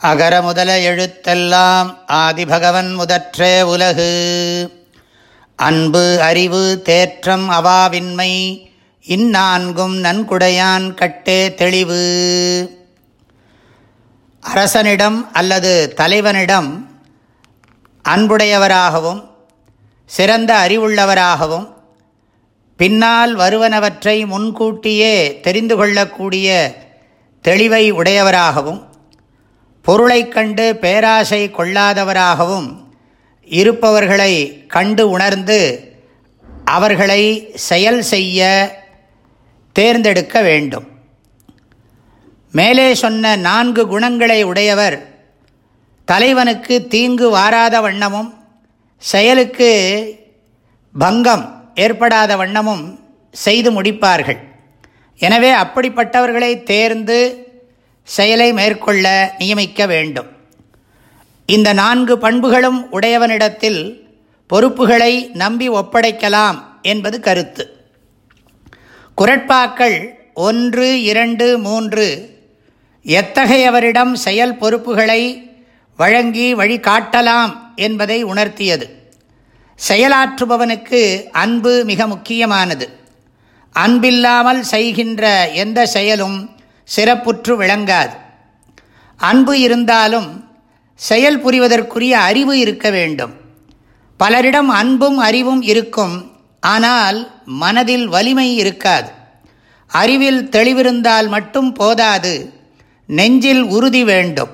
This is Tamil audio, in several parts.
அகர முதல எழுத்தெல்லாம் ஆதிபகவன் முதற்றே உலகு. அன்பு அறிவு தேற்றம் அவாவின்மை இந்நான்கும் நன்குடையான் கட்டே தெளிவு. அரசனிடம் அல்லது தலைவனிடம் அன்புடையவராகவும் சிறந்த அறிவுள்ளவராகவும் பின்னால் வருவனவற்றை முன்கூட்டியே தெரிந்து கொள்ளக்கூடிய தெளிவை உடையவராகவும் பொருளைக் கண்டு பேராசை கொள்ளாதவராகவும் இருப்பவர்களை கண்டு உணர்ந்து அவர்களை செயல் செய்ய தேர்ந்தெடுக்க வேண்டும். மேலே சொன்ன நான்கு குணங்களை உடையவர் தலைவனுக்கு தீங்கு வாராத வண்ணமும் செயலுக்கு பங்கம் ஏற்படாத வண்ணமும் செய்து முடிப்பார்கள். எனவே அப்படிப்பட்டவர்களை தேர்ந்து செயலை மேற்கொள்ள நியமிக்க வேண்டும். இந்த நான்கு பண்புகளும் உடையவனிடத்தில் பொறுப்புகளை நம்பி ஒப்படைக்கலாம் என்பது கருத்து. குரட்பாக்கள் ஒன்று இரண்டு மூன்று எத்தகையவரிடம் செயல் பொறுப்புகளை வழங்கி வழிகாட்டலாம் என்பதை உணர்த்தியது. செயலாற்றுபவனுக்கு அன்பு மிக முக்கியமானது. அன்பில்லாமல் செய்கின்ற எந்த செயலும் சிறப்புற்று விளங்காது. அன்பு இருந்தாலும் செயல் புரிவதற்குரிய அறிவு இருக்க வேண்டும். பலரிடம் அன்பும் அறிவும் இருக்கும். ஆனால் மனதில் வலிமை இருக்காது. அறிவில் தெளிவிருந்தால் மட்டும் போதாது. நெஞ்சில் உறுதி வேண்டும்.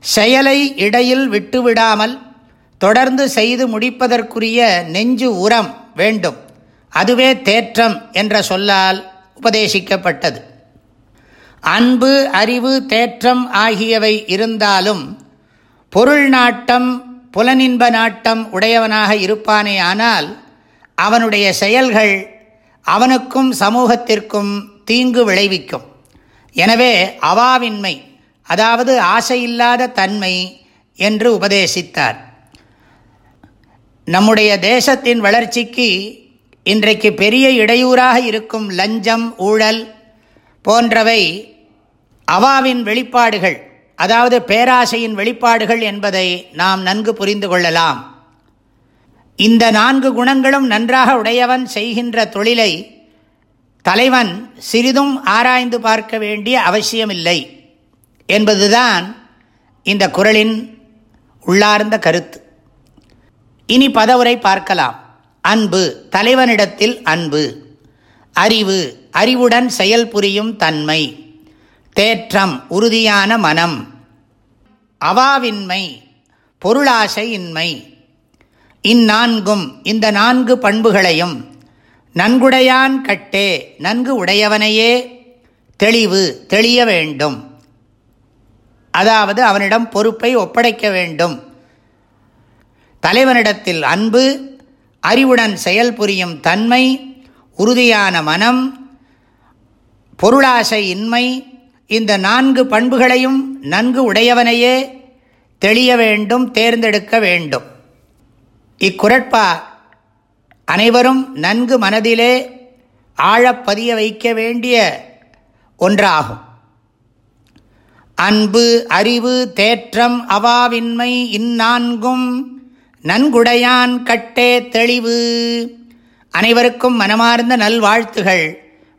செயலை இடையில் விட்டுவிடாமல் தொடர்ந்து செய்து முடிப்பதற்குரிய நெஞ்சு உரம் வேண்டும். அதுவே தேற்றம் என்ற சொல்லால் உபதேசிக்கப்பட்டது. அன்பு அறிவு தேற்றம் ஆகியவை இருந்தாலும் பொருள் நாட்டம் புலனின்ப நாட்டம் உடையவனாக இருப்பானே ஆனால் அவனுடைய செயல்கள் அவனுக்கும் சமூகத்திற்கும் தீங்கு விளைவிக்கும். எனவே அவாவின்மை அதாவது ஆசையில்லாத தன்மை என்று உபதேசித்தார். நம்முடைய தேசத்தின் வளர்ச்சிக்கு இன்றைக்கு பெரிய இடையூறாக இருக்கும் லஞ்சம் ஊழல் போன்றவை அவாவின் வெளிப்பாடுகள் அதாவது பேராசையின் வெளிப்பாடுகள் என்பதை நாம் நன்கு புரிந்து கொள்ளலாம். இந்த நான்கு குணங்களும் நன்றாக உடையவன் செய்கின்ற தொழிலை தலைவன் சிறிதும் ஆராய்ந்து பார்க்க வேண்டிய அவசியமில்லை என்பதுதான் இந்த குரலின் உள்ளார்ந்த கருத்து. இனி பதவுரை பார்க்கலாம். அன்பு தலைவனிடத்தில் அன்பு. அறிவு அறிவுடன் செயல் புரியும் தன்மை. தேற்றம் உறுதியான மனம். அவாவின்மை பொருளாசையின்மை. இந்நான்கும் இந்த நான்கு பண்புகளையும் நன்குடையான் கட்டே நன்கு உடையவனையே தெளிவு தெளிய வேண்டும். அதாவது அவனிடம் பொறுப்பை ஒப்படைக்க வேண்டும். தலைவனிடத்தில் அன்பு அறிவுடன் செயல் புரியும் தன்மை உறுதியான மனம் பொருளாசை இன்மை இந்த நான்கு பண்புகளையும் நன்கு உடையவனையே தெளிய வேண்டும் தேர்ந்தெடுக்க வேண்டும். இக்குரட்பா அனைவரும் நன்கு மனதிலே ஆழப்பதிய வைக்க வேண்டிய ஒன்றாகும். அன்பு அறிவு தேற்றம் அவாவின்மை இந்நான்கும் நன்குடையான் கட்டே தெளிவு. அனைவருக்கும் மனமார்ந்த நல்வாழ்த்துகள்.